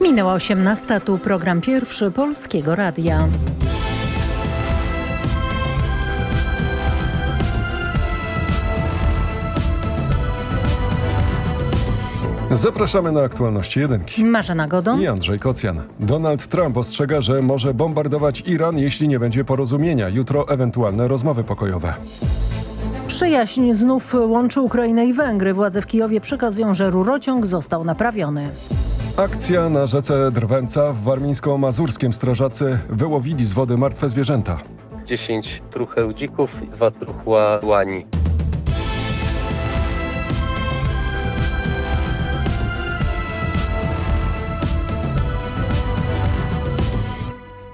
Minęła 18. Tu program pierwszy Polskiego Radia. Zapraszamy na aktualności jedynki. Marzena Godon. I Andrzej Kocjan. Donald Trump ostrzega, że może bombardować Iran, jeśli nie będzie porozumienia. Jutro ewentualne rozmowy pokojowe. Przyjaźń znów łączy Ukrainę i Węgry. Władze w Kijowie przekazują, że rurociąg został naprawiony. Akcja na rzece Drwęca w warmińsko-mazurskim strażacy wyłowili z wody martwe zwierzęta. 10 trucheł dzików, dwa truchła łani.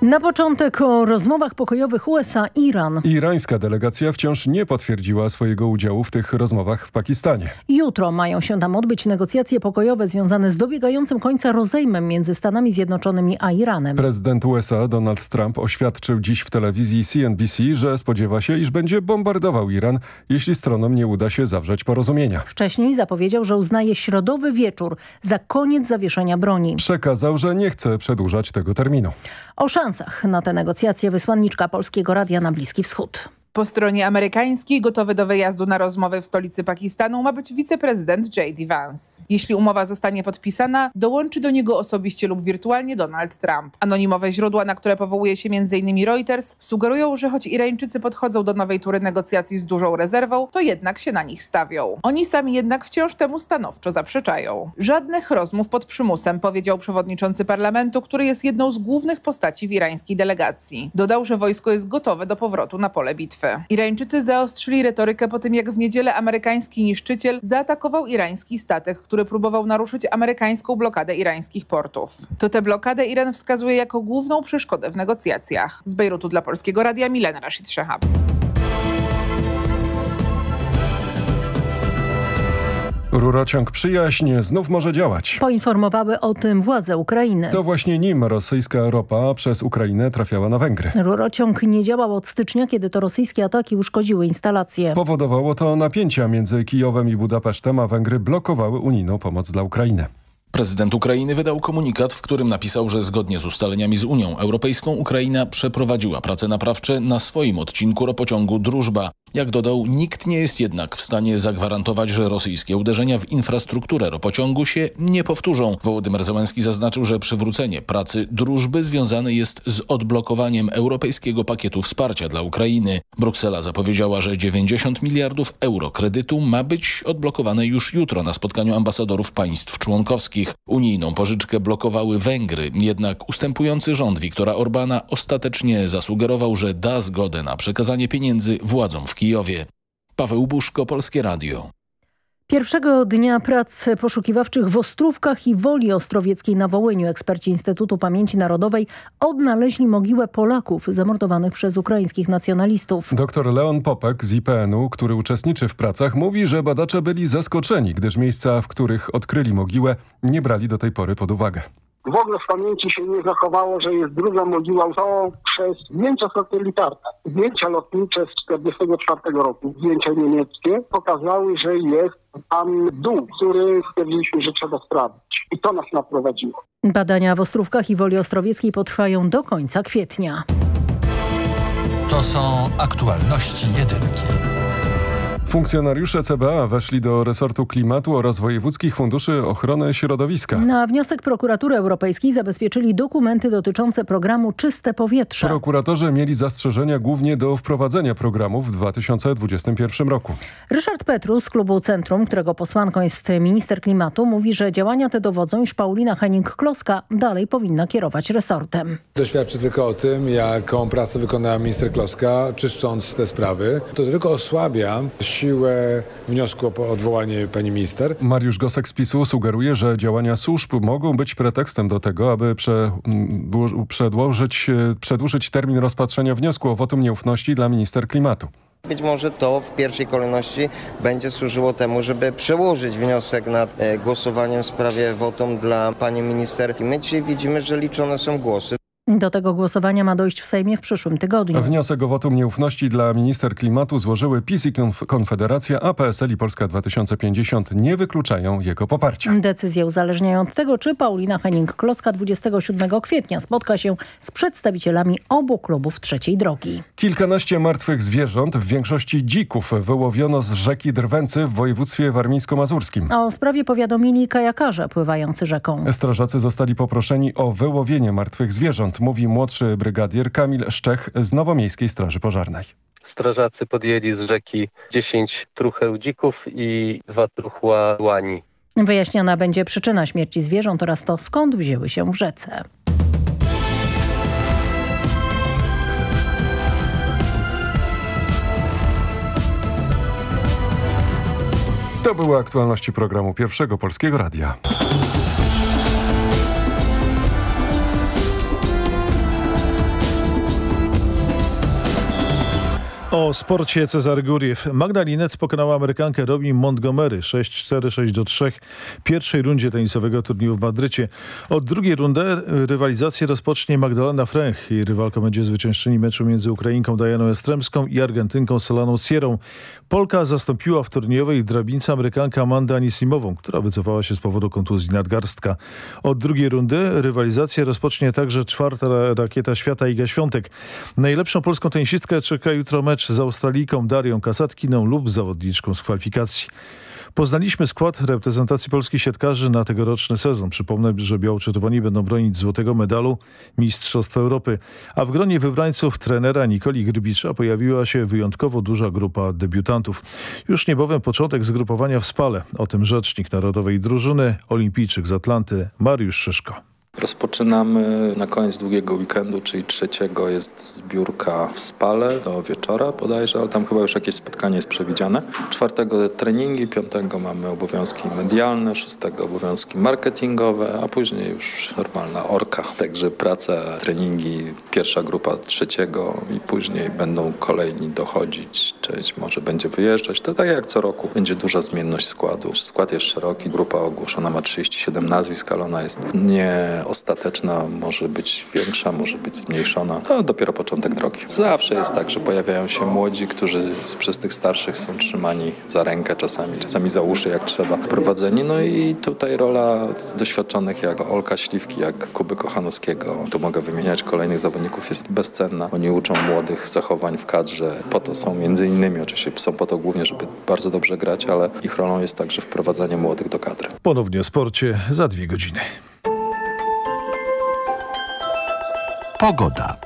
Na początek o rozmowach pokojowych USA-Iran. Irańska delegacja wciąż nie potwierdziła swojego udziału w tych rozmowach w Pakistanie. Jutro mają się tam odbyć negocjacje pokojowe związane z dobiegającym końca rozejmem między Stanami Zjednoczonymi a Iranem. Prezydent USA Donald Trump oświadczył dziś w telewizji CNBC, że spodziewa się, iż będzie bombardował Iran, jeśli stronom nie uda się zawrzeć porozumienia. Wcześniej zapowiedział, że uznaje środowy wieczór za koniec zawieszenia broni. Przekazał, że nie chce przedłużać tego terminu. O szansach na te negocjacje wysłanniczka Polskiego Radia na Bliski Wschód. Po stronie amerykańskiej gotowy do wyjazdu na rozmowy w stolicy Pakistanu ma być wiceprezydent J.D. Vance. Jeśli umowa zostanie podpisana, dołączy do niego osobiście lub wirtualnie Donald Trump. Anonimowe źródła, na które powołuje się m.in. Reuters, sugerują, że choć Irańczycy podchodzą do nowej tury negocjacji z dużą rezerwą, to jednak się na nich stawią. Oni sami jednak wciąż temu stanowczo zaprzeczają. Żadnych rozmów pod przymusem, powiedział przewodniczący parlamentu, który jest jedną z głównych postaci w irańskiej delegacji. Dodał, że wojsko jest gotowe do powrotu na pole bitwy. Irańczycy zaostrzyli retorykę po tym, jak w niedzielę amerykański niszczyciel zaatakował irański statek, który próbował naruszyć amerykańską blokadę irańskich portów. To tę blokadę Iran wskazuje jako główną przeszkodę w negocjacjach. Z Bejrutu dla Polskiego Radia Milena Rashid Shehab. Rurociąg Przyjaźń znów może działać. Poinformowały o tym władze Ukrainy. To właśnie nim rosyjska ropa przez Ukrainę trafiała na Węgry. Rurociąg nie działał od stycznia, kiedy to rosyjskie ataki uszkodziły instalacje. Powodowało to napięcia między Kijowem i Budapesztem, a Węgry blokowały unijną pomoc dla Ukrainy. Prezydent Ukrainy wydał komunikat, w którym napisał, że zgodnie z ustaleniami z Unią Europejską Ukraina przeprowadziła prace naprawcze na swoim odcinku ropociągu Drużba. Jak dodał, nikt nie jest jednak w stanie zagwarantować, że rosyjskie uderzenia w infrastrukturę ropociągu się nie powtórzą. Wołodymyr Zełenski zaznaczył, że przywrócenie pracy drużby związane jest z odblokowaniem europejskiego pakietu wsparcia dla Ukrainy. Bruksela zapowiedziała, że 90 miliardów euro kredytu ma być odblokowane już jutro na spotkaniu ambasadorów państw członkowskich. Unijną pożyczkę blokowały Węgry, jednak ustępujący rząd Viktora Orbana ostatecznie zasugerował, że da zgodę na przekazanie pieniędzy władzom w Kijowie. Paweł Buszko, Polskie Radio. Pierwszego dnia prac poszukiwawczych w Ostrówkach i Woli Ostrowieckiej na Wołyniu eksperci Instytutu Pamięci Narodowej odnaleźli mogiłę Polaków zamordowanych przez ukraińskich nacjonalistów. Dr Leon Popek z IPN-u, który uczestniczy w pracach, mówi, że badacze byli zaskoczeni, gdyż miejsca, w których odkryli mogiłę, nie brali do tej pory pod uwagę. W ogóle w pamięci się nie zachowało, że jest druga mogiła. To przez zdjęcia satelitarne, zdjęcia lotnicze z 1944 roku, zdjęcia niemieckie, pokazały, że jest tam dół, który stwierdziliśmy, że trzeba sprawdzić. I to nas naprowadziło. Badania w Ostrówkach i Woli Ostrowieckiej potrwają do końca kwietnia. To są aktualności jedynki. Funkcjonariusze CBA weszli do resortu klimatu oraz wojewódzkich funduszy ochrony środowiska. Na wniosek prokuratury europejskiej zabezpieczyli dokumenty dotyczące programu Czyste Powietrze. Prokuratorzy mieli zastrzeżenia głównie do wprowadzenia programu w 2021 roku. Ryszard Petrus z klubu Centrum, którego posłanką jest minister klimatu, mówi, że działania te dowodzą, iż Paulina Henning-Kloska dalej powinna kierować resortem. To świadczy tylko o tym, jaką pracę wykonała minister Kloska, czyszcząc te sprawy. To tylko osłabia siłę wniosku o odwołanie pani minister. Mariusz Gosek z PiSu sugeruje, że działania służb mogą być pretekstem do tego, aby prze, przedłożyć, przedłużyć termin rozpatrzenia wniosku o wotum nieufności dla minister klimatu. Być może to w pierwszej kolejności będzie służyło temu, żeby przełożyć wniosek nad głosowaniem w sprawie wotum dla pani minister. I my dzisiaj widzimy, że liczone są głosy. Do tego głosowania ma dojść w Sejmie w przyszłym tygodniu. Wniosek o wotum nieufności dla minister klimatu złożyły PiS i Konfederacja, a PSL i Polska 2050 nie wykluczają jego poparcia. Decyzje uzależniają od tego, czy Paulina Henning-Kloska 27 kwietnia spotka się z przedstawicielami obu klubów trzeciej drogi. Kilkanaście martwych zwierząt, w większości dzików, wyłowiono z rzeki Drwęcy w województwie warmińsko-mazurskim. O sprawie powiadomili kajakarze pływający rzeką. Strażacy zostali poproszeni o wyłowienie martwych zwierząt, mówi młodszy brygadier Kamil Szczech z Nowomiejskiej Straży Pożarnej. Strażacy podjęli z rzeki 10 trucheł dzików i dwa truchła łani. Wyjaśniana będzie przyczyna śmierci zwierząt oraz to, skąd wzięły się w rzece. To były aktualności programu Pierwszego Polskiego Radia. O sporcie Cezary Guriew. Magda Linet pokonała Amerykankę Robin Montgomery 6-4-6-3 w pierwszej rundzie tenisowego turnieju w Madrycie. Od drugiej rundy rywalizację rozpocznie Magdalena Fręch. Jej rywalką będzie zwyciężczyni meczu między Ukrainką Dianą Estremską i Argentynką Solaną Sierą. Polka zastąpiła w turniejowej drabince Amerykankę Amandę Anisimową, która wycofała się z powodu kontuzji nadgarstka. Od drugiej rundy rywalizację rozpocznie także czwarta rakieta świata Iga Świątek. Najlepszą polską tenisistkę czeka jutro mecz z Australijką Darią Kasatkiną lub zawodniczką z kwalifikacji. Poznaliśmy skład reprezentacji polskich siatkarzy na tegoroczny sezon. Przypomnę, że biało-czerwoni będą bronić złotego medalu Mistrzostw Europy. A w gronie wybrańców trenera Nikoli Grbicza pojawiła się wyjątkowo duża grupa debiutantów. Już niebawem początek zgrupowania w Spale. O tym rzecznik Narodowej Drużyny, olimpijczyk z Atlanty Mariusz Szyszko. Rozpoczynamy na koniec długiego weekendu, czyli trzeciego jest zbiórka w Spale do wieczora bodajże, ale tam chyba już jakieś spotkanie jest przewidziane. Czwartego treningi, piątego mamy obowiązki medialne, szóstego obowiązki marketingowe, a później już normalna orka. Także praca, treningi, pierwsza grupa trzeciego i później będą kolejni dochodzić. Część może będzie wyjeżdżać. To tak jak co roku będzie duża zmienność składu. Skład jest szeroki, grupa ogłoszona ma 37 nazwisk, ale ona jest nie ostateczna może być większa, może być zmniejszona. No, dopiero początek drogi. Zawsze jest tak, że pojawiają się młodzi, którzy przez tych starszych są trzymani za rękę czasami, czasami za uszy jak trzeba, prowadzeni. No i tutaj rola doświadczonych jak Olka Śliwki, jak Kuby Kochanowskiego, tu mogę wymieniać kolejnych zawodników, jest bezcenna. Oni uczą młodych zachowań w kadrze. Po to są między innymi, oczywiście są po to głównie, żeby bardzo dobrze grać, ale ich rolą jest także wprowadzanie młodych do kadry. Ponownie o sporcie za dwie godziny. Pogoda.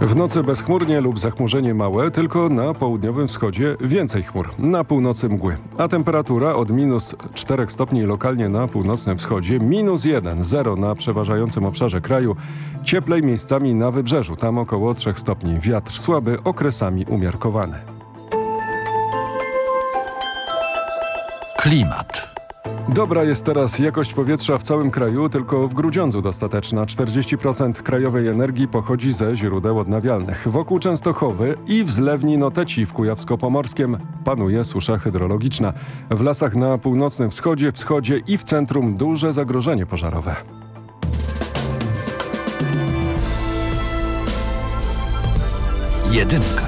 W nocy bezchmurnie lub zachmurzenie małe, tylko na południowym wschodzie więcej chmur. Na północy mgły. A temperatura od minus 4 stopni lokalnie na północnym wschodzie, minus 1, 0 na przeważającym obszarze kraju. Cieplej miejscami na wybrzeżu, tam około 3 stopni. Wiatr słaby, okresami umiarkowany. Klimat. Dobra jest teraz jakość powietrza w całym kraju, tylko w Grudziądzu dostateczna. 40% krajowej energii pochodzi ze źródeł odnawialnych. Wokół Częstochowy i w zlewni Noteci w Kujawsko-Pomorskiem panuje susza hydrologiczna. W lasach na północnym wschodzie, wschodzie i w centrum duże zagrożenie pożarowe. Jedynka.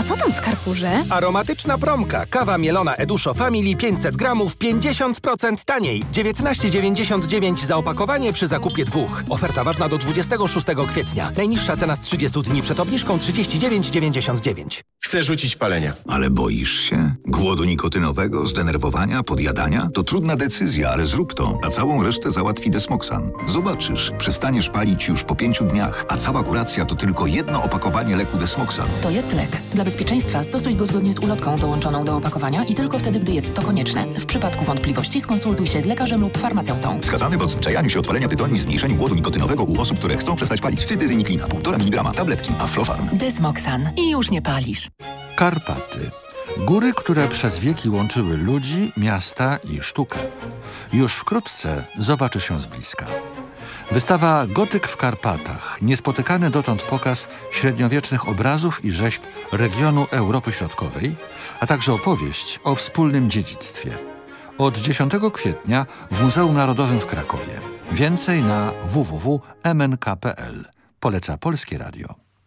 A co tam w Carrefourze? Aromatyczna promka. Kawa mielona Eduszo Family 500 gramów 50% taniej. 19,99 za opakowanie przy zakupie dwóch. Oferta ważna do 26 kwietnia. Najniższa cena z 30 dni przed obniżką 39,99. Chcę rzucić palenia. Ale boisz się? Głodu nikotynowego, zdenerwowania, podjadania? To trudna decyzja, ale zrób to, a całą resztę załatwi Desmoxan. Zobaczysz, przestaniesz palić już po pięciu dniach, a cała kuracja to tylko jedno opakowanie leku Desmoxan. To jest lek. Dla bezpieczeństwa stosuj go zgodnie z ulotką dołączoną do opakowania i tylko wtedy, gdy jest to konieczne. W przypadku wątpliwości skonsultuj się z lekarzem lub farmaceutą. Wskazany w odzwyczajaniu się od palenia tytoniu i zmniejszeniu głodu nikotynowego u osób, które chcą przestać palić. Cytyzyniklina, 1,5 mg, tabletki, Aflofarm. Desmoxan. I już nie palisz. Karpaty. Góry, które przez wieki łączyły ludzi, miasta i sztukę. Już wkrótce zobaczy się z bliska. Wystawa Gotyk w Karpatach. Niespotykany dotąd pokaz średniowiecznych obrazów i rzeźb regionu Europy Środkowej, a także opowieść o wspólnym dziedzictwie. Od 10 kwietnia w Muzeum Narodowym w Krakowie. Więcej na www.mnk.pl. Poleca Polskie Radio.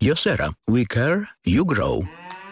Josera. We care, you grow.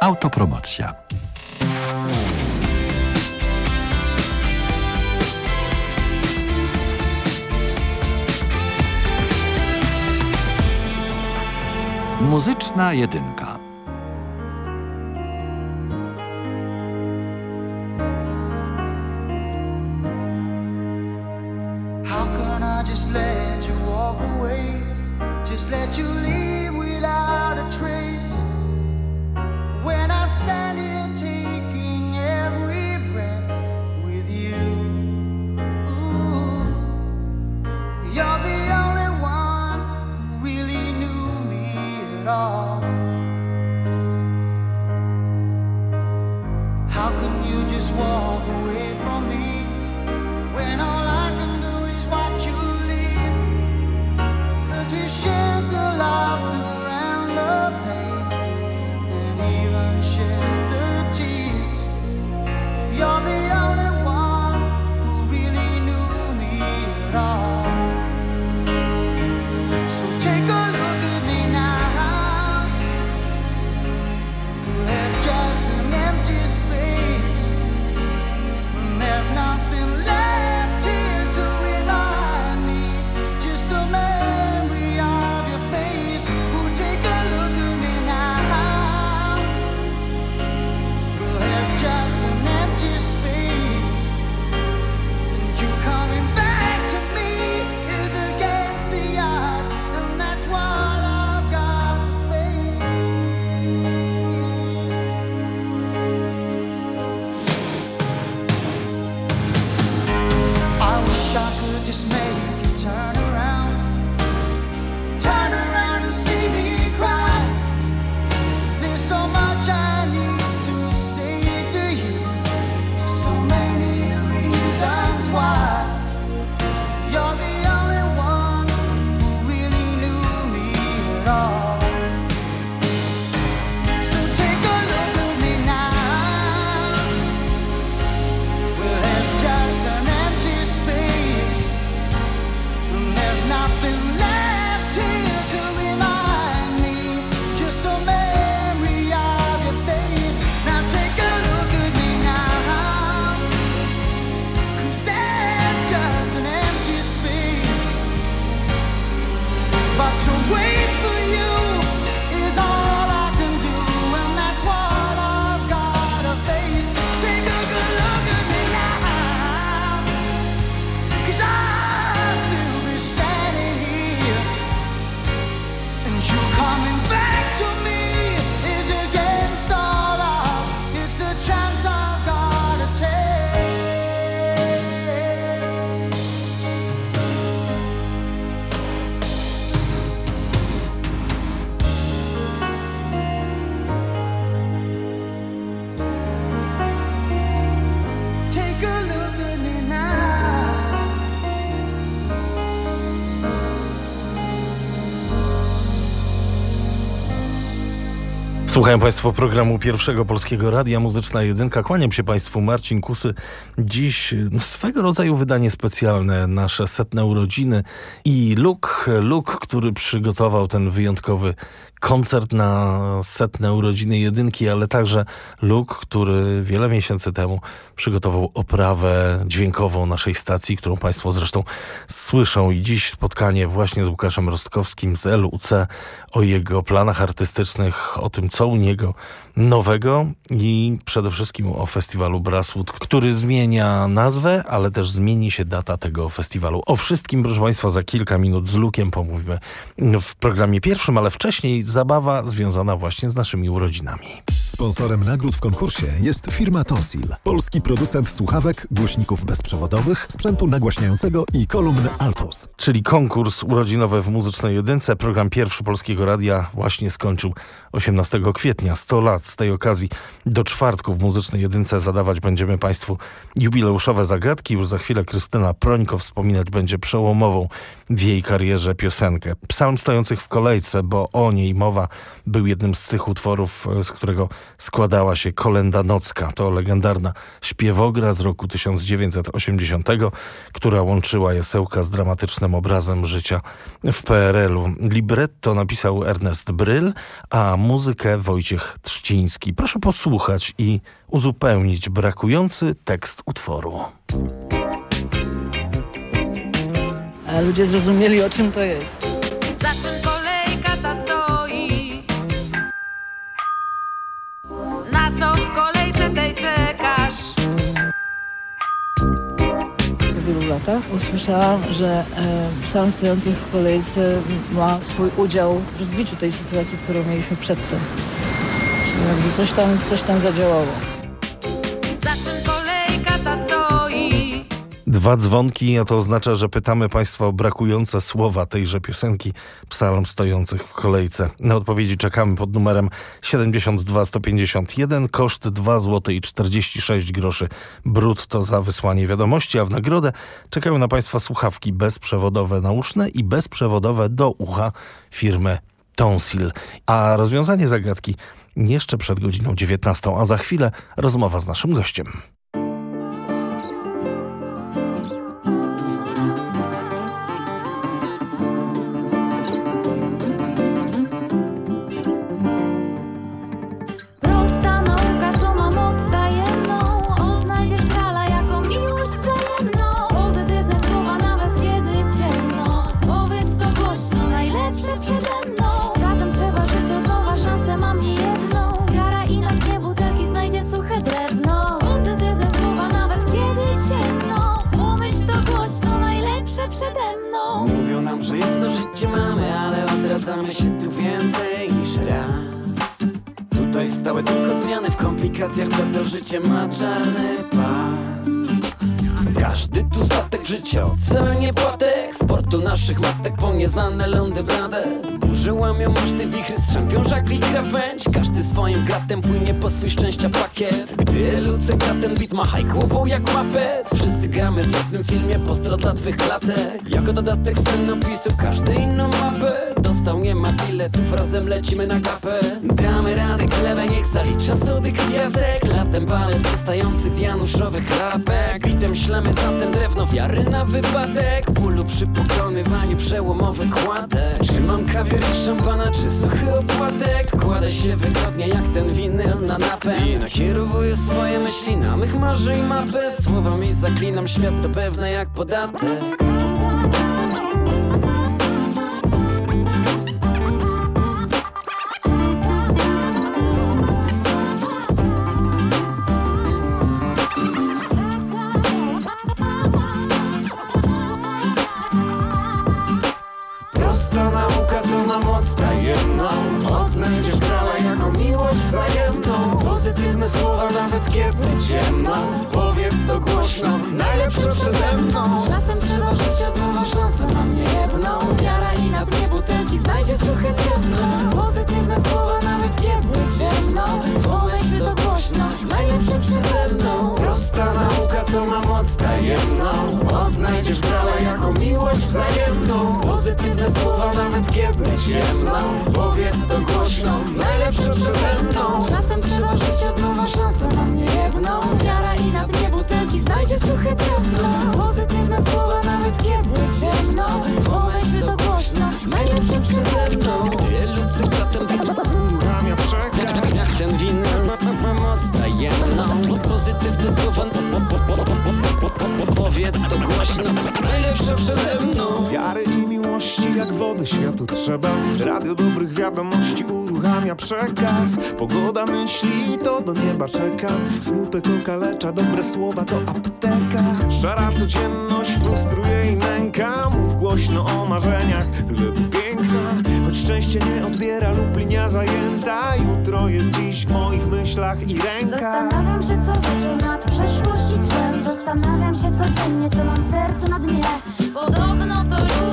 Autopromocja. Muzyczna jedynka. Słuchają Państwo programu Pierwszego Polskiego Radia Muzyczna Jedynka. Kłaniam się Państwu, Marcin Kusy. Dziś no, swego rodzaju wydanie specjalne, nasze setne urodziny i Luke, Luke, który przygotował ten wyjątkowy koncert na setne urodziny jedynki, ale także Luke, który wiele miesięcy temu przygotował oprawę dźwiękową naszej stacji, którą Państwo zresztą słyszą. I dziś spotkanie właśnie z Łukaszem Rostkowskim z LUC o jego planach artystycznych, o tym, co u niego nowego i przede wszystkim o festiwalu Brasswood, który zmienia nazwę, ale też zmieni się data tego festiwalu. O wszystkim, proszę Państwa, za kilka minut z Lukiem pomówimy w programie pierwszym, ale wcześniej zabawa związana właśnie z naszymi urodzinami. Sponsorem nagród w konkursie jest firma Tonsil, polski producent słuchawek, głośników bezprzewodowych, sprzętu nagłaśniającego i kolumn Altos. Czyli konkurs urodzinowy w Muzycznej Jedynce. Program pierwszy Polskiego Radia właśnie skończył 18 kwietnia. 100 lat z tej okazji do czwartku w Muzycznej Jedynce zadawać będziemy Państwu jubileuszowe zagadki. Już za chwilę Krystyna Prońko wspominać będzie przełomową w jej karierze piosenkę. Psalm stojących w kolejce, bo o niej mowa, był jednym z tych utworów, z którego składała się Kolenda Nocka. To legendarna śpiewogra z roku 1980, która łączyła Jasełka z dramatycznym obrazem życia w PRL-u. Libretto napisał Ernest Bryl, a muzykę Wojciech Trzciński. Proszę posłuchać i uzupełnić brakujący tekst utworu. A ludzie zrozumieli, o czym to jest. Za czym kolejka ta stoi? Na co w kolejce tej czekasz? Po wielu latach usłyszałam, że e, psalm stojących w kolejce ma swój udział w rozbiciu tej sytuacji, którą mieliśmy przedtem. Jakby coś tam, coś tam zadziałało. Za czym kolejka ta stoi? Dwa dzwonki, a to oznacza, że pytamy Państwa o brakujące słowa tejże piosenki Psalm stojących w kolejce. Na odpowiedzi czekamy pod numerem 72 151, koszt 2 zł i 46 groszy brutto za wysłanie wiadomości, a w nagrodę czekają na Państwa słuchawki bezprzewodowe nauszne i bezprzewodowe do ucha firmy Tonsil. A rozwiązanie zagadki jeszcze przed godziną 19, a za chwilę rozmowa z naszym gościem. Tutaj stałe tylko zmiany w komplikacjach, to to życie ma czarny pas. Każdy tu statek życia, oceanie płatek Sportu naszych matek po nieznane lądy blade Burzy łamią maszty, wichry strzępią żagli krawędź. Każdy swoim gratem płynie po swój szczęścia pakiet. Gdy luce gra ten beat machaj głową jak mapet. Wszyscy gramy w jednym filmie, postro dla twych klatek. Jako dodatek scenopisu każdy inną mapę. Dostał nie ma biletów, razem lecimy na kapę Damy radę, chlebę niech zalicza sobie kwiatek. Latem palec wystający z januszowych klapek. Bitem ślemy zatem drewno wiary na wypadek. Bólu przy pokonywaniu przełomowych kładek. Czy mam kawior i szampana, czy suchy opłatek? Kładę się wygodnie jak ten winyl na napęd. I nakierowuję swoje myśli na mych marzeń mapę. Słowami zaklinam świat to pewne jak podatek najlepsze przede mną. Czasem trzeba żyć od nowa szansę, mam nie jedną. Wiara i na dnie butelki znajdzie suche drewno Pozytywne słowa nawet kiedy ciemno. Pomyśl to głośno, najlepsze przede mną co ma moc tajemną. Odnajdziesz grala jako miłość wzajemną. Pozytywne słowa nawet kiedy ciemno Powiedz to głośno, najlepsze przede mną. Czasem trzeba żyć od nowa szansa na mnie jedną Wiara i na dnie butelki znajdzie suche drewno. Pozytywne słowa nawet kiedy ciemno. Pomyśl to głośno, najlepsze przede mną. Gdy lucykatem Powiedz to głośno. Najlepsze przede mną. Wiary i jak wody światu trzeba. Radio dobrych wiadomości uruchamia przekaz. Pogoda myśli to do nieba czeka. Smutek okalecza, dobre słowa to apteka. Szara codzienność frustruje i nęka. Mów głośno o marzeniach, tyle tu piękna. Choć szczęście nie odbiera lub linia zajęta. Jutro jest dziś w moich myślach i rękach. Zastanawiam się co wieczór nad przeszłość i tłem Zastanawiam się codziennie co mam w sercu na dnie. Podobno to ludzie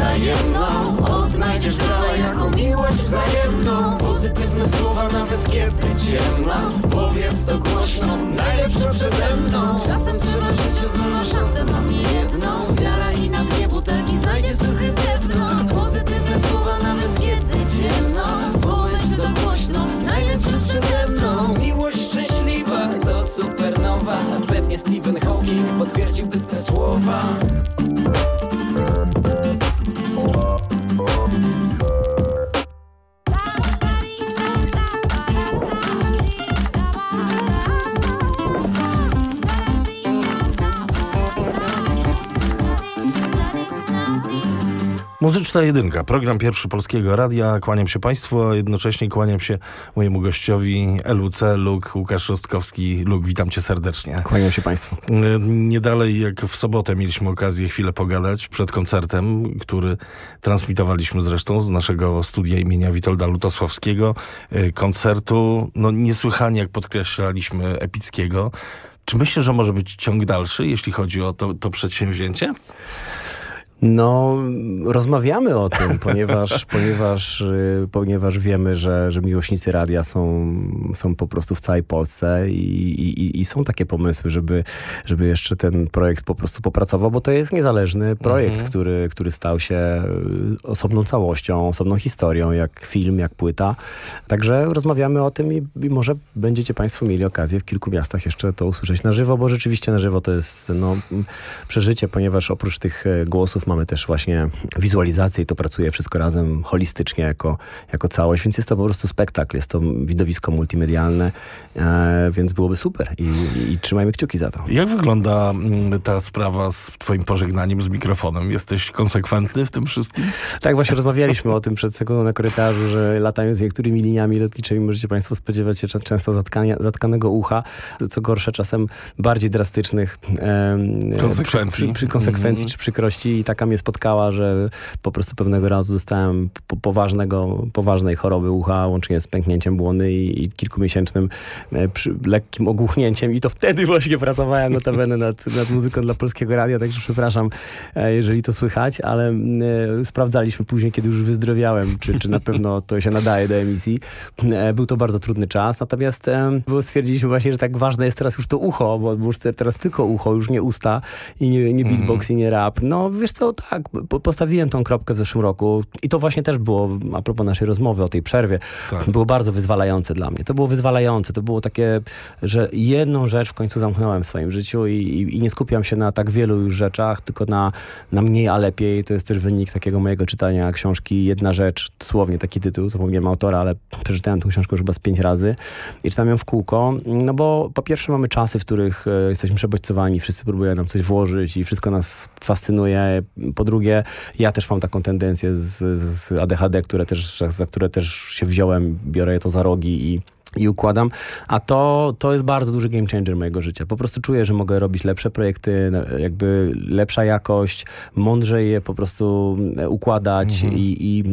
tajemną Odnajdziesz grala jako miłość wzajemną. Pozytywne słowa nawet kiedy ciemno Powiedz to głośno, najlepsze przede mną. Czasem trzeba od nowa szansę mam jedną. Wiara i na dnie butelki znajdzie suche drewno. Pozytywne słowa nawet kiedy ciemno. Pomyśl to głośno, najlepsze przede mną. Miłość szczęśliwa to supernowa. Pewnie Stephen Hawking potwierdziłby te słowa Muzyczna jedynka, program pierwszy Polskiego Radia. Kłaniam się Państwu, a jednocześnie kłaniam się mojemu gościowi LUC, Luk, Łukasz Rostkowski. Luk, witam Cię serdecznie. Kłaniam się Państwu. Nie dalej jak w sobotę mieliśmy okazję chwilę pogadać przed koncertem, który transmitowaliśmy zresztą z naszego studia imienia Witolda Lutosławskiego. Y, Koncertu, no niesłychanie, jak podkreślaliśmy, epickiego. Czy myślę, że może być ciąg dalszy, jeśli chodzi o to, to przedsięwzięcie? No, rozmawiamy o tym, ponieważ, ponieważ, y, ponieważ wiemy, że, że miłośnicy radia są, są po prostu w całej Polsce i, i, i są takie pomysły, żeby, żeby jeszcze ten projekt po prostu popracował, bo to jest niezależny projekt, Mhm. który, który stał się y, osobną całością, osobną historią, jak film, jak płyta. Także rozmawiamy o tym i, i może będziecie Państwo mieli okazję w kilku miastach jeszcze to usłyszeć na żywo, bo rzeczywiście na żywo to jest no, przeżycie, ponieważ oprócz tych e, głosów mamy też właśnie wizualizację i to pracuje wszystko razem holistycznie jako, jako całość, więc jest to po prostu spektakl, jest to widowisko multimedialne, e, więc byłoby super I, i, i trzymajmy kciuki za to. Jak wygląda mm, ta sprawa z Twoim pożegnaniem z mikrofonem? Jesteś konsekwentny w tym wszystkim? Tak, właśnie rozmawialiśmy o tym przed sekundą na korytarzu, że latając niektórymi liniami lotniczymi możecie Państwo spodziewać się często zatkania, zatkanego ucha, co gorsze czasem bardziej drastycznych em, Konsekwencji. Przy, przy, konsekwencji Mhm. czy przykrości i taka mnie spotkała, że po prostu pewnego razu dostałem po, poważnego, poważnej choroby ucha, łącznie z pęknięciem błony i, i kilkumiesięcznym e, przy, lekkim ogłuchnięciem i to wtedy właśnie pracowałem notabene nad, nad muzyką dla Polskiego Radia, także przepraszam, e, jeżeli to słychać, ale mm, e, sprawdzaliśmy później, kiedy już wyzdrowiałem, czy, czy na pewno to się nadaje do emisji. E, Był to bardzo trudny czas, natomiast e, stwierdziliśmy właśnie, że tak ważne jest teraz już to ucho, bo, bo już te- teraz tylko ucho, już nie usta i nie, nie beatbox i nie rap. No wiesz co, tak, po- postawiłem tą kropkę w zeszłym roku i to właśnie też było, a propos naszej rozmowy o tej przerwie, było bardzo wyzwalające dla mnie. To było wyzwalające, to było takie, że jedną rzecz w końcu zamknąłem w swoim życiu i, i, i nie skupiam się na tak wielu już rzeczach, tylko na, na mniej, a lepiej. To jest też wynik takiego mojego czytania książki Jedna rzecz, dosłownie taki tytuł, zapomniałem autora, ale przeczytałem tę książkę już chyba z pięć razy i czytam ją w kółko, no bo po pierwsze mamy czasy, w których e, jesteśmy przebodźcowani, wszyscy próbują nam coś włożyć i wszystko nas fascynuje. Po drugie, ja też mam taką tendencję z, z ADHD, które też, za które też się wziąłem, biorę to za rogi i i układam, a to, to jest bardzo duży game changer mojego życia. Po prostu czuję, że mogę robić lepsze projekty, jakby lepsza jakość, mądrzej je po prostu układać i, i,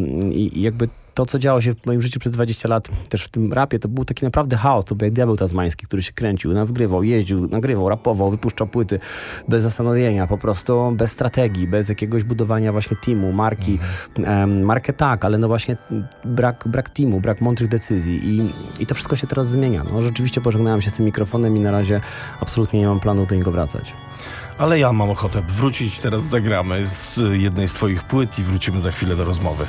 i jakby to, co działo się w moim życiu przez 20 lat, też w tym rapie, to był taki naprawdę chaos. To był jak diabeł tasmański, który się kręcił, nagrywał, jeździł, nagrywał, rapował, wypuszczał płyty bez zastanowienia, po prostu bez strategii, bez jakiegoś budowania właśnie teamu, marki. Em, markę tak, ale no właśnie brak, brak teamu, brak mądrych decyzji i, i to wszystko się teraz zmienia. No, rzeczywiście pożegnałem się z tym mikrofonem i na razie absolutnie nie mam planu do niego wracać. Ale ja mam ochotę wrócić, teraz zagramy z jednej z twoich płyt i wrócimy za chwilę do rozmowy.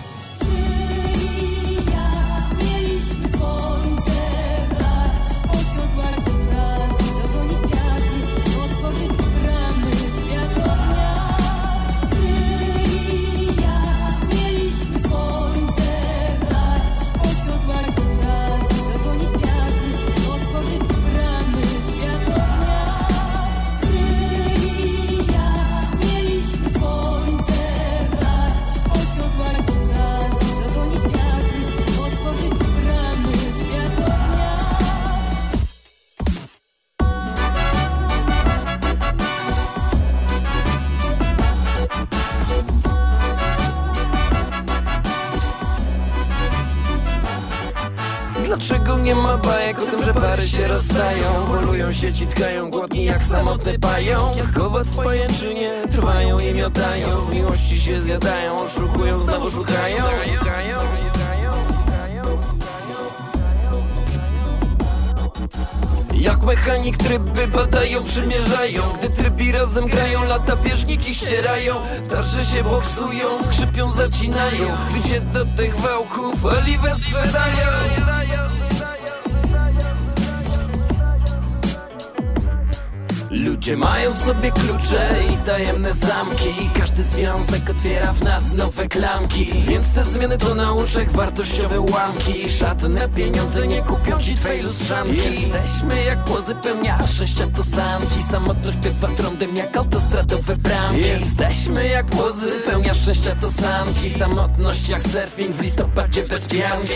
Trwają i miotają Z miłości się zjadają, oszukują, znowu szukają. Jak mechanik tryby badają, przymierzają. Gdy trybi razem grają, lata bieżniki ścierają. Tarcze się boksują, skrzypią, zacinają. Gdzie do tych wałków oliwę sprzedają Ludzie mają w sobie klucze i tajemne zamki. Każdy związek otwiera w nas nowe klamki. Więc te zmiany to nauczek, wartościowe łamki Żadne pieniądze nie kupią ci twej lustrzanki. Jesteśmy jak płozy pełnia szczęścia to sanki. Samotność bywa trądem jak autostradowe bramki. Jesteśmy jak płozy pełnia szczęścia to sanki. Samotność jak surfing w listopadzie bez pianki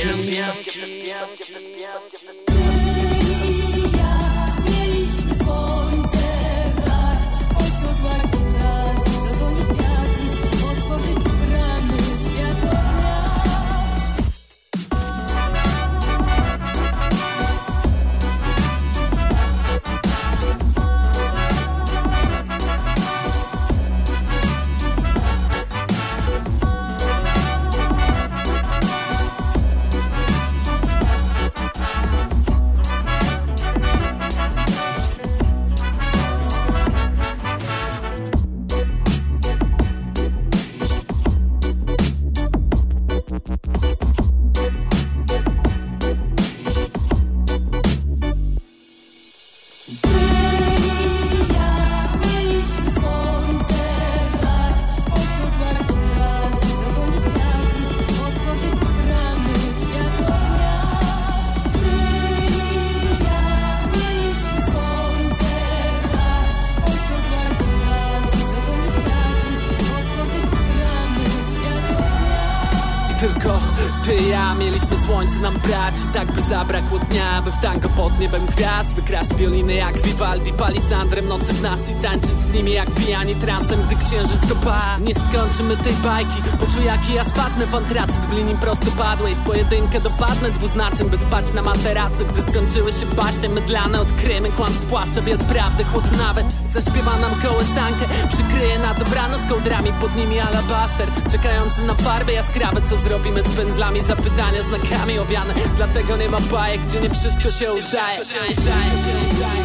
ty i ja mieliśmy słońce nam brać I tak by zabrakło dnia, by w tango pod niebem gwiazd Wykraść wioliny jak Vivaldi, palisandrem nocy w nas I tańczyć z nimi jak pijani transem, gdy księżyc kopa Nie skończymy tej bajki, poczuj jaki ja spadnę w antracyt W linii prostopadłej, w pojedynkę dopadnę dwuznaczym By spać na materacu, gdy skończyły się baśnie mydlane Odkryjemy kłamstw płaszcza, bied prawdy, chłód nawet. Zaśpiewa nam kołysankę, przykryje na dobranoc kołdrami Pod nimi alabaster, czekający na farby jaskrawe Co zrobimy z pędzlami, zapytania znakami owiane. Dlatego nie ma bajek, gdzie nie wszystko się udaje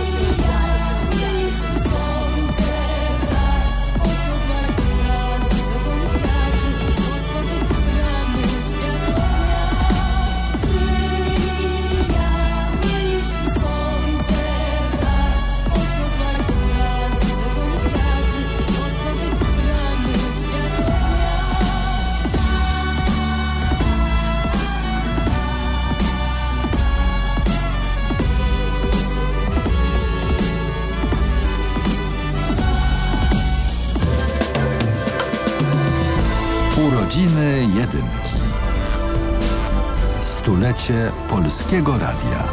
Polskiego Radia.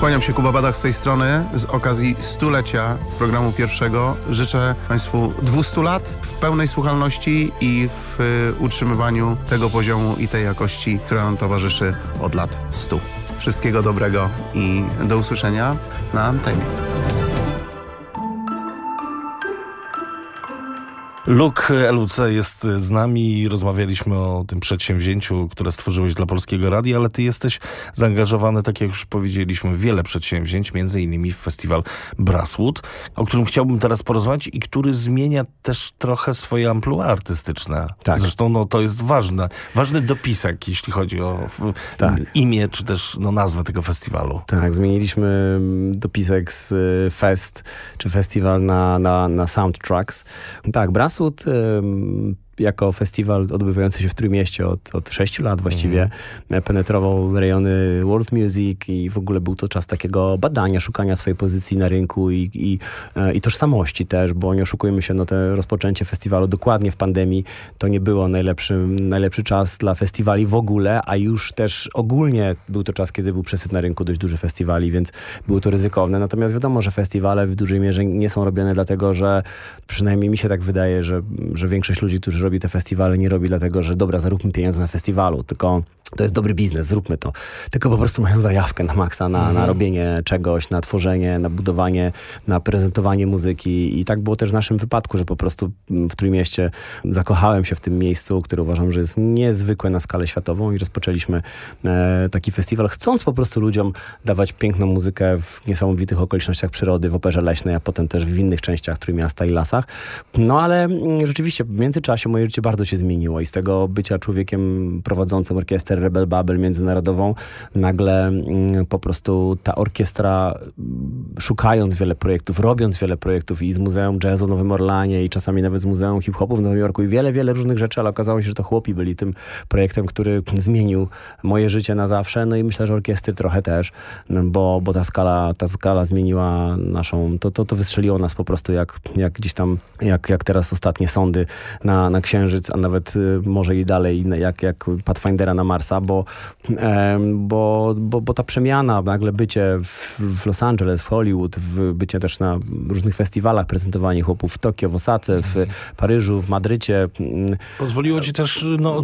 Kłaniam się Kuba Badach z tej strony. Z okazji stulecia programu pierwszego życzę Państwu 200 lat w pełnej słuchalności i w y, utrzymywaniu tego poziomu i tej jakości, która nam towarzyszy od lat 100. Wszystkiego dobrego i do usłyszenia na antenie. Luke LUC jest z nami i rozmawialiśmy o tym przedsięwzięciu, które stworzyłeś dla Polskiego Radia, ale ty jesteś zaangażowany, tak jak już powiedzieliśmy, w wiele przedsięwzięć, między innymi w festiwal Brasswood, o którym chciałbym teraz porozmawiać i który zmienia też trochę swoje amplua artystyczne. Tak. Zresztą no, to jest ważne, ważny dopisek, jeśli chodzi o Tak. imię, czy też no, nazwę tego festiwalu. Tak, zmieniliśmy mm, dopisek z y, fest, czy festiwal na, na, na soundtracks. Tak, Brasswood ym, jako festiwal odbywający się w Trójmieście od, od 6 lat właściwie e, penetrował rejony world music i w ogóle był to czas takiego badania, szukania swojej pozycji na rynku i, i, e, i tożsamości też, bo nie oszukujmy się, no te rozpoczęcie festiwalu dokładnie w pandemii to nie było najlepszy, najlepszy czas dla festiwali w ogóle, a już też ogólnie był to czas, kiedy był przesyt na rynku dość duży festiwali, więc było to ryzykowne. Natomiast wiadomo, że festiwale w dużej mierze nie są robione dlatego, że przynajmniej mi się tak wydaje, że, że większość ludzi, którzy robi te festiwale, nie robi dlatego, że dobra, zaróbmy pieniądze na festiwalu, tylko to jest dobry biznes, zróbmy to. Tylko po prostu mają zajawkę na maksa, na, na Mhm. robienie czegoś, na tworzenie, na budowanie, na prezentowanie muzyki. I tak było też w naszym wypadku, że po prostu mm, w Trójmieście zakochałem się w tym miejscu, które uważam, że jest niezwykłe na skalę światową i rozpoczęliśmy e, taki festiwal, chcąc po prostu ludziom dawać piękną muzykę w niesamowitych okolicznościach przyrody, w Operze Leśnej, a potem też w innych częściach Trójmiasta i lasach. No ale mm, rzeczywiście w międzyczasie moje życie bardzo się zmieniło i z tego bycia człowiekiem prowadzącym orkiestrę Rebel Babel międzynarodową, nagle mm, po prostu ta orkiestra, mm, szukając wiele projektów, robiąc wiele projektów i z Muzeum Jazzu w Nowym Orlanie i czasami nawet z Muzeum Hip-Hopu w Nowym Jorku i wiele, wiele różnych rzeczy, ale okazało się, że to chłopi byli tym projektem, który zmienił moje życie na zawsze, no i myślę, że orkiestry trochę też, no bo, bo ta skala, ta skala zmieniła naszą, to, to, to wystrzeliło nas po prostu jak, jak gdzieś tam, jak, jak teraz ostatnie sądy na, na Księżyc, a nawet y, może i dalej, jak, jak Pathfindera na Bo, bo, bo, bo ta przemiana, nagle bycie w, w Los Angeles, w Hollywood, w bycie też na różnych festiwalach, prezentowanie chłopów w Tokio, w Osace, w Paryżu, w Madrycie. mm, Pozwoliło ci też no,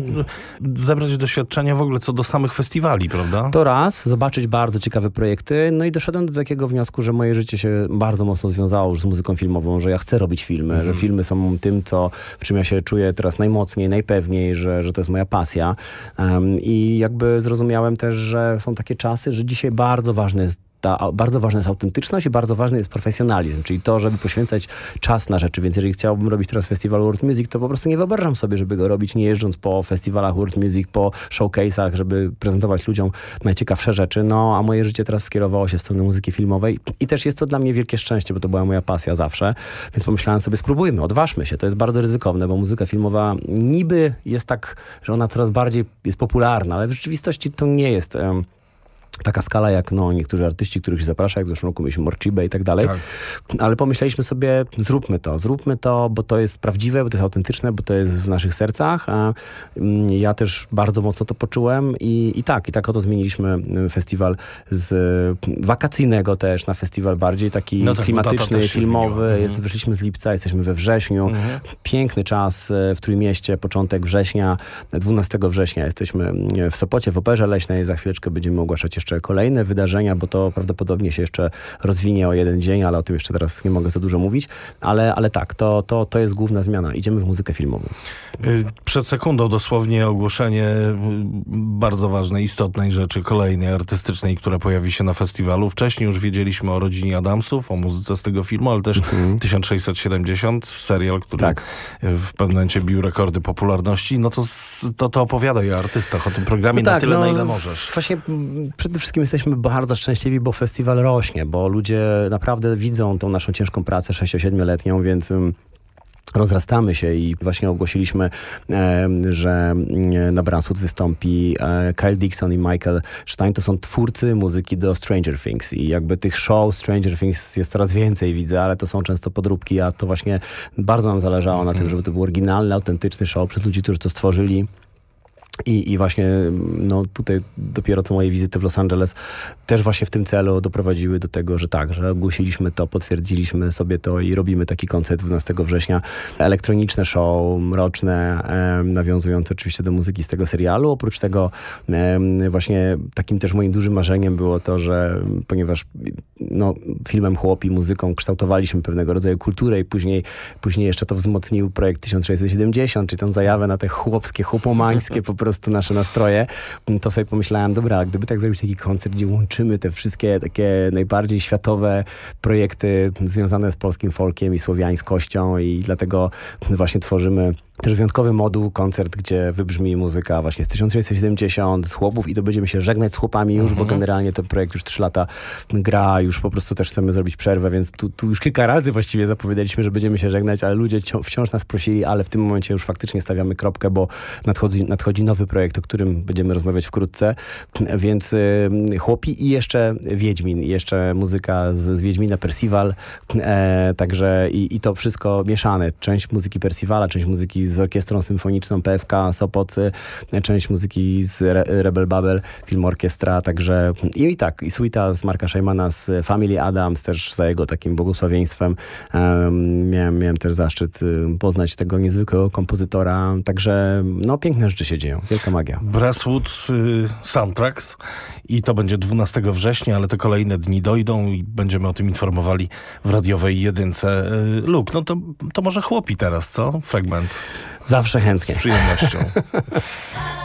zebrać doświadczenia w ogóle co do samych festiwali, prawda? To raz, zobaczyć bardzo ciekawe projekty, no i doszedłem do takiego wniosku, że moje życie się bardzo mocno związało już z muzyką filmową, że ja chcę robić filmy, Mhm. że filmy są tym, co, w czym ja się czuję teraz najmocniej, najpewniej, że, że to jest moja pasja. Em, I jakby zrozumiałem też, że są takie czasy, że dzisiaj bardzo ważne jest ta, bardzo ważna jest autentyczność i bardzo ważny jest profesjonalizm, czyli to, żeby poświęcać czas na rzeczy. Więc jeżeli chciałbym robić teraz festiwal World Music, to po prostu nie wyobrażam sobie, żeby go robić nie jeżdżąc po festiwalach World Music, po showcase'ach, żeby prezentować ludziom najciekawsze rzeczy. No, a moje życie teraz skierowało się w stronę muzyki filmowej i też jest to dla mnie wielkie szczęście, bo to była moja pasja zawsze. Więc pomyślałem sobie, spróbujmy, odważmy się. To jest bardzo ryzykowne, bo muzyka filmowa niby jest tak, że ona coraz bardziej jest popularna, ale w rzeczywistości to nie jest... em, taka skala jak no, niektórzy artyści, których się zaprasza, jak w zeszłym roku mieliśmy Morchibę i tak dalej. Ale pomyśleliśmy sobie, zróbmy to, zróbmy to, bo to jest prawdziwe, bo to jest autentyczne, bo to jest w naszych sercach. A mm, ja też bardzo mocno to poczułem i, i tak, i tak oto zmieniliśmy y, festiwal z y, wakacyjnego też na festiwal bardziej taki No tak, klimatyczny, filmowy. zmieniła. Mhm. Jest, wyszliśmy z lipca, jesteśmy we wrześniu. Mhm. Piękny czas e, w Trójmieście, początek września, 12 września jesteśmy w Sopocie, w Operze Leśnej. Za chwileczkę będziemy ogłaszać jeszcze kolejne wydarzenia, bo to prawdopodobnie się jeszcze rozwinie o jeden dzień, ale o tym jeszcze teraz nie mogę za dużo mówić. Ale, ale tak, to, to, to jest główna zmiana. Idziemy w muzykę filmową. Y, Przed sekundą dosłownie ogłoszenie y, bardzo ważnej, istotnej rzeczy, kolejnej, artystycznej, która pojawi się na festiwalu. Wcześniej już wiedzieliśmy o rodzinie Adamsów, o muzyce z tego filmu, ale też 1670, serial, który Tak. w pewnym momencie bił rekordy popularności. No to, to, to opowiadaj o artystach, o tym programie No na tak, tyle, no, na ile możesz. Właśnie mm, przede wszystkim jesteśmy bardzo szczęśliwi, bo festiwal rośnie, bo ludzie naprawdę widzą tą naszą ciężką pracę 6-7-letnią, więc... Rozrastamy się i właśnie ogłosiliśmy, że na Branswood wystąpi e, Kyle Dixon i Michael Stein. To są twórcy muzyki do Stranger Things i jakby tych show Stranger Things jest coraz więcej, widzę, ale to są często podróbki, a to właśnie bardzo nam zależało na tym, żeby to był oryginalny, autentyczny show przez ludzi, którzy to stworzyli I, I właśnie no, tutaj dopiero co moje wizyty w Los Angeles też właśnie w tym celu doprowadziły do tego, że tak, że ogłosiliśmy to, potwierdziliśmy sobie to i robimy taki koncert 12 września. Elektroniczne show, mroczne, em, nawiązujące oczywiście do muzyki z tego serialu. Oprócz tego em, właśnie takim też moim dużym marzeniem było to, że ponieważ no, filmem Chłopi, muzyką kształtowaliśmy pewnego rodzaju kulturę i później, później jeszcze to wzmocnił projekt 1670, czyli tą zajawę na te chłopskie, chłopomańskie po prostu nasze nastroje, to sobie pomyślałem, dobra, gdyby tak zrobić taki koncert, gdzie łączymy te wszystkie takie najbardziej światowe projekty związane z polskim folkiem i słowiańskością i dlatego właśnie tworzymy też wyjątkowy moduł, koncert, gdzie wybrzmi muzyka właśnie z 1670, z chłopów i to będziemy się żegnać z chłopami już, bo generalnie ten projekt już trzy lata gra, już po prostu też chcemy zrobić przerwę, więc tu, tu już kilka razy właściwie zapowiadaliśmy, że będziemy się żegnać, ale ludzie wciąż nas prosili, ale w tym momencie już faktycznie stawiamy kropkę, bo nadchodzi, nadchodzi nowy projekt, o którym będziemy rozmawiać wkrótce, więc y, chłopi i jeszcze Wiedźmin, i jeszcze muzyka z, z Wiedźmina Percival, e, także i, i to wszystko mieszane, część muzyki Percivala, część muzyki z orkiestrą symfoniczną PFK Sopot, y, część muzyki z Re Rebel Babel, film orkiestra, także i, tak, i suita z Marka Szejmana z Family Adams, też za jego takim błogosławieństwem. Em, miałem, miałem też zaszczyt y, poznać tego niezwykłego kompozytora, także no piękne rzeczy się dzieją, wielka magia. Brasswood y, Soundtracks i to będzie 12 września, ale te kolejne dni dojdą i będziemy o tym informowali w radiowej jedynce. Y, Luke, no to, to może chłopi teraz, co? Fragment. Zawsze chętnie. Z przyjemnością.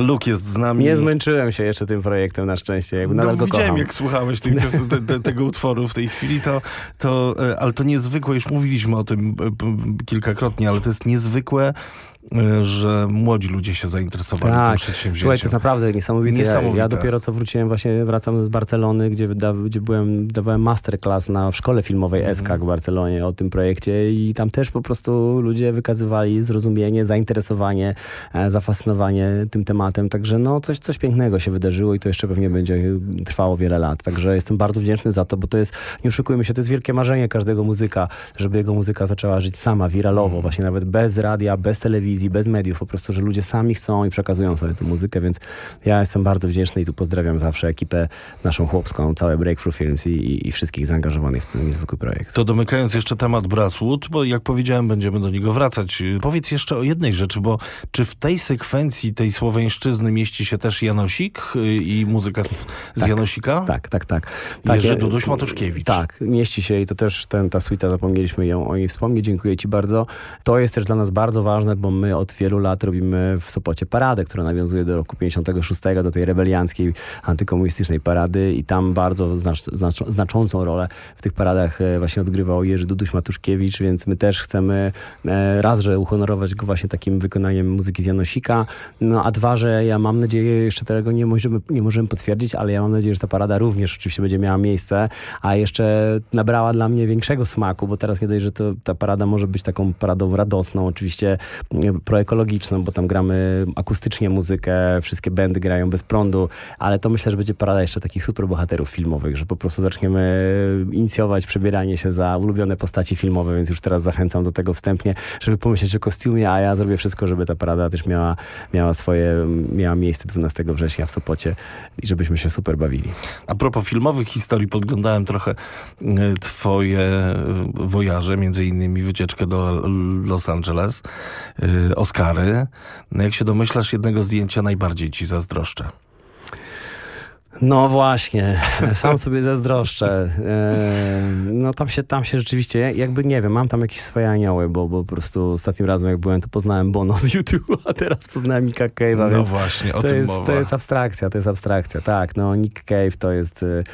Luke jest z nami. Nie zmęczyłem się jeszcze tym projektem na szczęście. Jakby nadal no, go widziałem, kocham. jak słuchałeś tej, te, te, tego utworu w tej chwili, to, to, e, ale to niezwykłe, już mówiliśmy o tym e, kilkakrotnie, ale to jest niezwykłe, że młodzi ludzie się zainteresowali tym Tak, przedsięwzięciem. słuchaj, to jest naprawdę niesamowite. Ja, Niesamowite. ja dopiero co wróciłem, właśnie wracam z Barcelony, gdzie, da, gdzie byłem, dawałem masterclass na, w szkole filmowej. SK w Barcelonie o tym projekcie i tam też po prostu ludzie wykazywali zrozumienie, zainteresowanie, e, zafascynowanie tym tematem, także no coś, coś pięknego się wydarzyło i to jeszcze pewnie będzie trwało wiele lat, także jestem bardzo wdzięczny za to, bo to jest, nie oszukujmy się, to jest wielkie marzenie każdego muzyka, żeby jego muzyka zaczęła żyć sama, wiralowo, właśnie nawet bez radia, bez telewizji, bez mediów, po prostu, że ludzie sami chcą i przekazują sobie tę muzykę, więc ja jestem bardzo wdzięczny i tu pozdrawiam zawsze ekipę naszą chłopską, całe Breakthrough Films i, i, i wszystkich zaangażowanych w ten niezwykły projekt. To domykając jeszcze temat Brasswood, bo jak powiedziałem, będziemy do niego wracać. Powiedz jeszcze o jednej rzeczy, bo czy w tej sekwencji tej słoweńszczyzny mieści się też Janosik y, i muzyka z, z Tak, Janosika? Tak, tak, tak. Jerzy Tak, e, Duduś Matuszkiewicz. Tak, mieści się i to też ten, ta suita, zapomnieliśmy ją o niej wspomnieć, dziękuję Ci bardzo. To jest też dla nas bardzo ważne, bo my od wielu lat robimy w Sopocie paradę, która nawiązuje do roku 56, do tej rebelianckiej, antykomunistycznej parady i tam bardzo znacz, znacz, znaczącą rolę w tych paradach e, właśnie odgrywał Jerzy Duduś Matuszkiewicz, więc my też chcemy e, raz, że uhonorować go właśnie takim wykonaniem muzyki z Janosika, no a dwa, że ja mam nadzieję, jeszcze tego nie możemy, nie możemy potwierdzić, ale ja mam nadzieję, że ta parada również oczywiście będzie miała miejsce, a jeszcze nabrała dla mnie większego smaku, bo teraz nie dość, że to, ta parada może być taką paradą radosną, oczywiście proekologiczną, bo tam gramy akustycznie muzykę, wszystkie bandy grają bez prądu, ale to myślę, że będzie parada jeszcze takich superbohaterów filmowych, że po prostu zaczniemy inicjować przebieranie się za ulubione postaci filmowe, więc już teraz zachęcam do tego wstępnie, żeby pomyśleć o kostiumie, a ja zrobię wszystko, żeby ta parada też miała, miała swoje, miała miejsce 12 września w Sopocie i żebyśmy się super bawili. A propos filmowych historii, podglądałem trochę y, twoje y, wojaże, między innymi wycieczkę do Los Angeles, y, Oscary. No jak się domyślasz, jednego zdjęcia najbardziej ci zazdroszczę. No właśnie, sam sobie zazdroszczę. No tam się, tam się rzeczywiście, jakby nie wiem, mam tam jakieś swoje anioły, bo, bo po prostu ostatnim razem jak byłem, to poznałem Bono z YouTube, a teraz poznałem Nicka Cave'a, No właśnie, o to tym jest, mowa. To jest abstrakcja, to jest abstrakcja, tak. No Nick Cave to jest, y,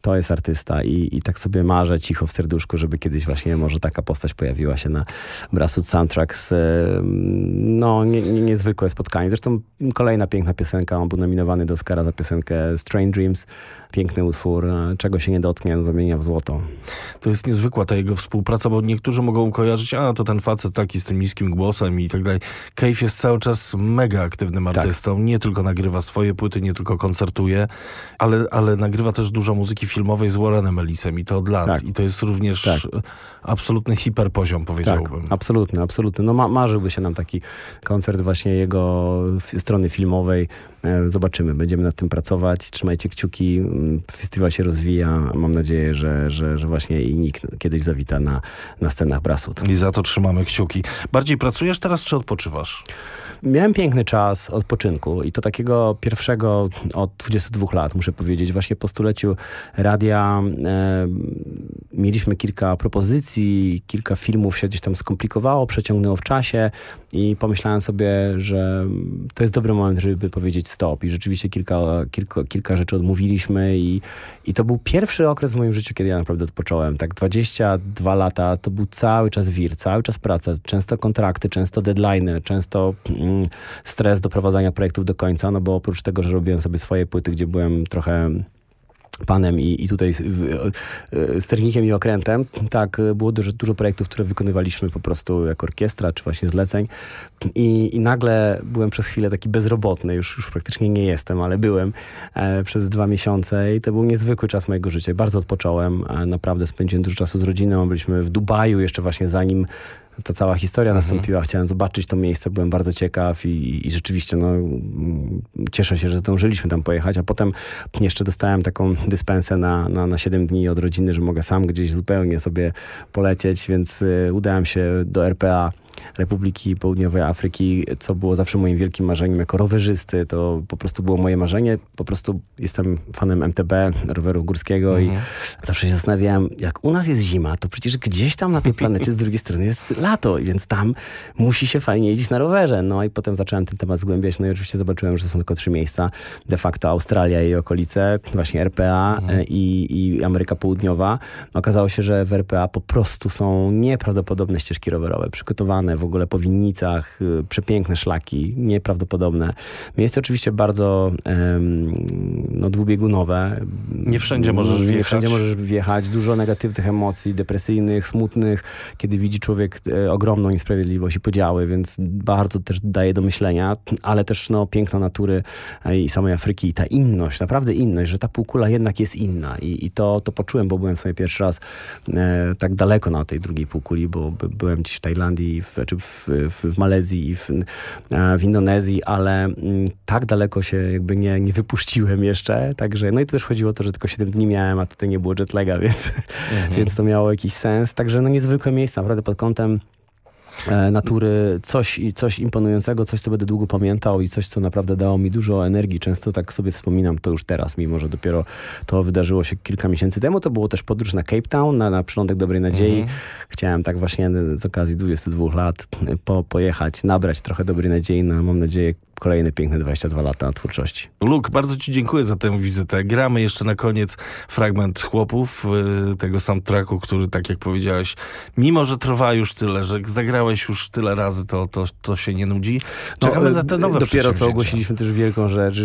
to jest artysta i, i tak sobie marzę cicho w serduszku, żeby kiedyś właśnie może taka postać pojawiła się na Brasswood Soundtracks. No nie, nie, niezwykłe spotkanie. Zresztą kolejna piękna piosenka, on był nominowany do Oscara za piosenkę Strange Dreams. Piękny utwór, e, czego się nie dotknie, zamienia w złoto. To jest niezwykła ta jego współpraca, bo niektórzy mogą kojarzyć, a to ten facet taki z tym niskim głosem i tak dalej. Cave jest cały czas mega aktywnym Tak. artystą. Nie tylko nagrywa swoje płyty, nie tylko koncertuje, ale, ale nagrywa też dużo muzyki filmowej z Warrenem Ellisem i to od lat. Tak. I to jest również Tak. absolutny hiperpoziom, powiedziałbym. Tak, absolutny, absolutny. No ma, marzyłby się nam taki koncert właśnie jego strony filmowej. E, Zobaczymy, będziemy nad tym pracować. Trzymajcie kciuki. Mm, Festiwal się rozwija. Mam nadzieję, że, że, że właśnie i nikt kiedyś zawita na, na scenach Brasut. I za to trzymamy kciuki. Bardziej pracujesz teraz, czy odpoczywasz? Miałem piękny czas odpoczynku i to takiego pierwszego od 22 lat, muszę powiedzieć. Właśnie po stuleciu radia e, mieliśmy kilka propozycji, kilka filmów się gdzieś tam skomplikowało, przeciągnęło w czasie i pomyślałem sobie, że to jest dobry moment, żeby powiedzieć stop. I rzeczywiście kilka, kilka, kilka rzeczy odmówiliśmy i, i to był pierwszy okres w moim życiu, kiedy ja naprawdę odpocząłem. Tak 22 lata to był cały czas wir, cały czas praca, często kontrakty, często deadline'y, często mm, stres doprowadzania projektów do końca, no bo oprócz tego, że robiłem sobie swoje płyty, gdzie byłem trochę panem i, i tutaj w- e, sternikiem i okrętem. Tak, e, było dużo, dużo projektów, które wykonywaliśmy po prostu jako orkiestra, czy właśnie zleceń. I, i nagle byłem przez chwilę taki bezrobotny, już, już praktycznie nie jestem, ale byłem e, przez dwa miesiące i to był niezwykły czas mojego życia. Bardzo odpocząłem, e, naprawdę spędziłem dużo czasu z rodziną, byliśmy w Dubaju jeszcze właśnie zanim ta cała historia nastąpiła. Chciałem zobaczyć to miejsce, byłem bardzo ciekaw i, i rzeczywiście no, mm, cieszę się, że zdążyliśmy tam pojechać, a potem jeszcze dostałem taką dyspensę na, na, na 7 dni od rodziny, że mogę sam gdzieś zupełnie sobie polecieć, więc y, udałem się do RPA Republiki Południowej Afryki, co było zawsze moim wielkim marzeniem jako rowerzysty. To po prostu było moje marzenie. Po prostu jestem fanem MTB, roweru górskiego Mhm. i zawsze się zastanawiałem, jak u nas jest zima, to przecież gdzieś tam na tej planecie z drugiej strony jest lato, więc tam musi się fajnie jeździć na rowerze. No i potem zacząłem ten temat zgłębiać, no i oczywiście zobaczyłem, że są tylko trzy miejsca. De facto Australia i jej okolice, właśnie RPA Mhm. e, i, i Ameryka Południowa. Okazało się, że w RPA po prostu są nieprawdopodobne ścieżki rowerowe, przygotowane w ogóle po winnicach, y, przepiękne szlaki, nieprawdopodobne. Miejsce oczywiście bardzo no, dwubiegunowe. Nie wszędzie możesz Nie wjechać. wszędzie możesz wjechać. Dużo negatywnych emocji, depresyjnych, smutnych, kiedy widzi człowiek e, ogromną niesprawiedliwość i podziały, więc bardzo też daje do myślenia, ale też no, piękno natury e, i samej Afryki i ta inność, naprawdę inność, że ta półkula jednak jest inna i, i to, to poczułem, bo byłem w sobie pierwszy raz e, tak daleko na tej drugiej półkuli, bo by, byłem gdzieś w Tajlandii, w, czy w, w, w Malezji i w, e, w Indonezji, ale mm, tak daleko się jakby nie, nie wypuściłem jeszcze, także no i to też chodziło o to, że tylko 7 dni miałem, a tutaj nie było jetlaga, więc, więc to miało jakiś sens. Także no niezwykłe miejsce, naprawdę pod kątem natury, coś, coś imponującego, coś, co będę długo pamiętał i coś, co naprawdę dało mi dużo energii. Często tak sobie wspominam to już teraz, mimo że dopiero to wydarzyło się kilka miesięcy temu. To było też podróż na Cape Town, na, na przylądek Dobrej Nadziei. Mhm. Chciałem tak właśnie z okazji 22 lat po, pojechać, nabrać trochę Dobrej Nadziei na, mam nadzieję, kolejne piękne 22 lata twórczości. Luke, bardzo Ci dziękuję za tę wizytę. Gramy jeszcze na koniec fragment chłopów y, tego soundtracku, który, tak jak powiedziałeś, mimo że trwa już tyle, że zagrałeś już tyle razy, to, to, to się nie nudzi. Czekamy No, na te nowe Dopiero co ogłosiliśmy też wielką rzecz,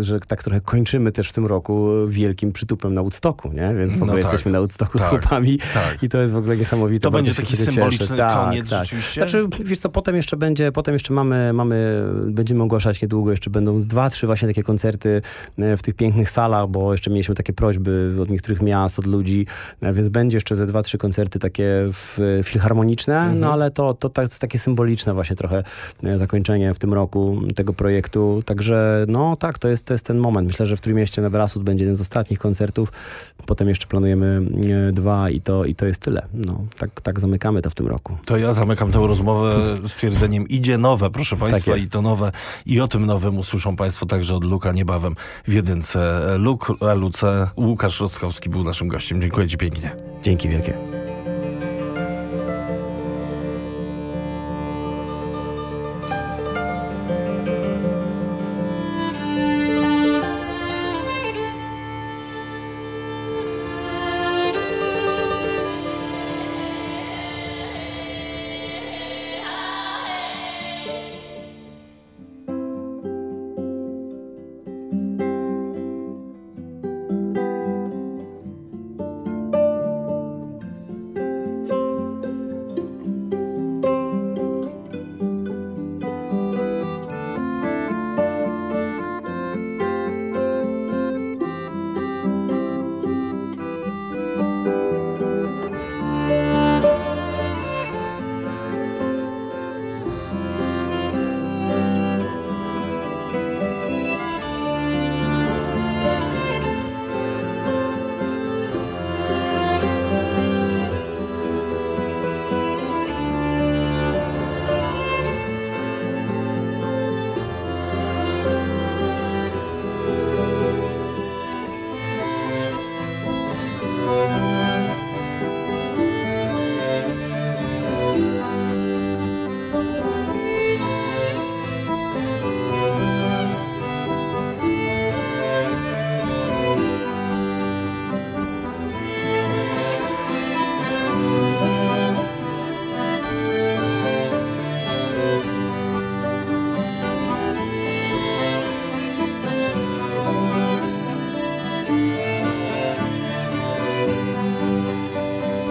że, tak trochę kończymy też w tym roku wielkim przytupem na Woodstocku, nie? Więc w No ogóle tak, jesteśmy na Woodstocku z tak, chłopami tak. i to jest w ogóle niesamowite. To będzie taki z symboliczny cieszę. Tak, koniec tak. rzeczywiście? Znaczy, wiesz co, potem jeszcze będzie, potem jeszcze mamy, mamy, będziemy ogłaszać niedługo, jeszcze będą dwa, trzy właśnie takie koncerty e, w tych pięknych salach, bo jeszcze mieliśmy takie prośby od niektórych miast, od ludzi, e, więc będzie jeszcze ze dwa, trzy koncerty takie w, filharmoniczne, Mhm. no ale to, to tak, takie symboliczne właśnie trochę e, zakończenie w tym roku tego projektu. Także no tak, to jest, to jest ten moment. Myślę, że w Trójmieście Nebrasud będzie jeden z ostatnich koncertów. Potem jeszcze planujemy e, dwa i to, i to jest tyle. No, tak, tak zamykamy to w tym roku. To ja zamykam tę rozmowę stwierdzeniem idzie nowe, proszę Państwa, Tak i to nowe. I o tym nowym usłyszą Państwo także od Luka niebawem w jedynce. Luk, LUC, Łukasz Rostkowski był naszym gościem. Dziękuję Ci pięknie. Dzięki wielkie.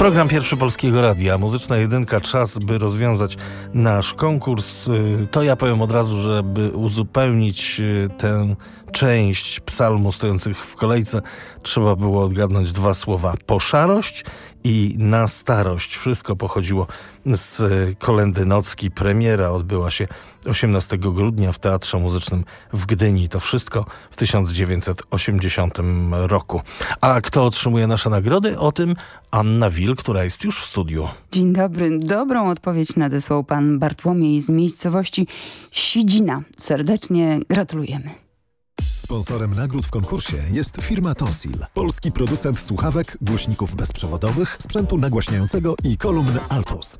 Program Pierwszy Polskiego Radia, muzyczna jedynka, czas by rozwiązać nasz konkurs. Y, To ja powiem od razu, żeby uzupełnić y, tę część psalmu stojących w kolejce, trzeba było odgadnąć dwa słowa. Poszarość i na starość. Wszystko pochodziło z Kolendy Nocki. Premiera odbyła się 18 grudnia w Teatrze Muzycznym w Gdyni. To wszystko w 1980 roku. A kto otrzymuje nasze nagrody? O tym Anna Wil, która jest już w studiu. Dzień dobry. Dobrą odpowiedź nadesłał pan Bartłomiej z miejscowości Sidzina. Serdecznie gratulujemy. Sponsorem nagród w konkursie jest firma Tonsil, polski producent słuchawek, głośników bezprzewodowych, sprzętu nagłaśniającego i kolumn Altus.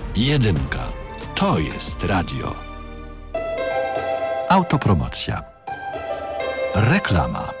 Jedynka. To jest radio. Autopromocja. Reklama.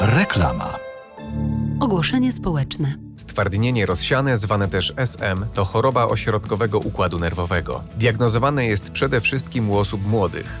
Reklama. Ogłoszenie społeczne. Stwardnienie rozsiane, zwane też SM, to choroba ośrodkowego układu nerwowego. Diagnozowane jest przede wszystkim u osób młodych.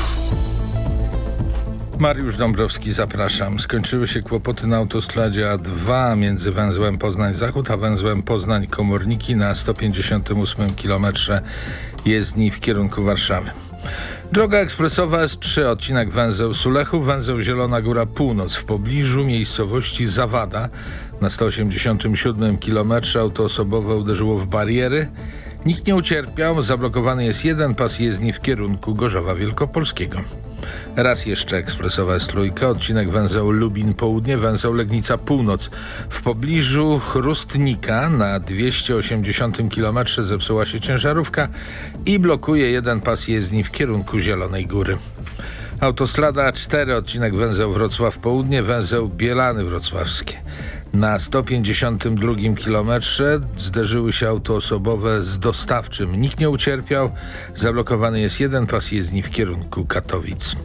Mariusz Dąbrowski, zapraszam. Skończyły się kłopoty na autostradzie A2 między węzłem Poznań-Zachód a węzłem Poznań-Komorniki na 158 km jezdni w kierunku Warszawy. Droga ekspresowa S3, odcinek węzeł Sulechów, węzeł Zielona Góra Północ w pobliżu miejscowości Zawada na 187 km auto osobowe uderzyło w bariery. Nikt nie ucierpiał, zablokowany jest jeden pas jezdni w kierunku Gorzowa Wielkopolskiego. Raz jeszcze ekspresowa S3, odcinek węzeł Lubin Południe, węzeł Legnica Północ. W pobliżu Chrustnika na 280 km zepsuła się ciężarówka i blokuje jeden pas jezdni w kierunku Zielonej Góry. Autostrada A4, odcinek węzeł Wrocław Południe, węzeł Bielany Wrocławskie. Na 152 km zderzyły się auto osobowe z dostawczym. Nikt nie ucierpiał. Zablokowany jest jeden pas jezdni w kierunku Katowic.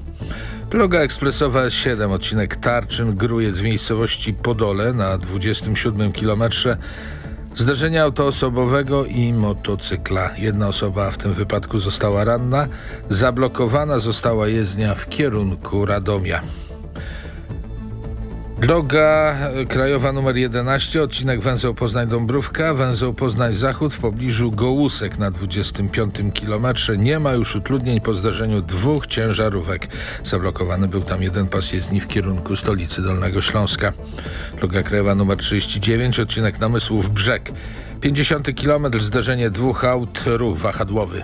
Droga ekspresowa S7, odcinek Tarczyn-Grujec w miejscowości Podole na 27 km. Zderzenie auto osobowego i motocykla. Jedna osoba w tym wypadku została ranna. Zablokowana została jezdnia w kierunku Radomia. Droga krajowa numer 11, odcinek węzeł Poznań-Dąbrówka, węzeł Poznań-Zachód w pobliżu Gołusek na 25 km. Nie ma już utrudnień po zdarzeniu dwóch ciężarówek. Zablokowany był tam jeden pas jezdni w kierunku stolicy Dolnego Śląska. Droga krajowa numer 39, odcinek Namysłów Brzeg. 50 km, zdarzenie dwóch aut, ruch wahadłowy.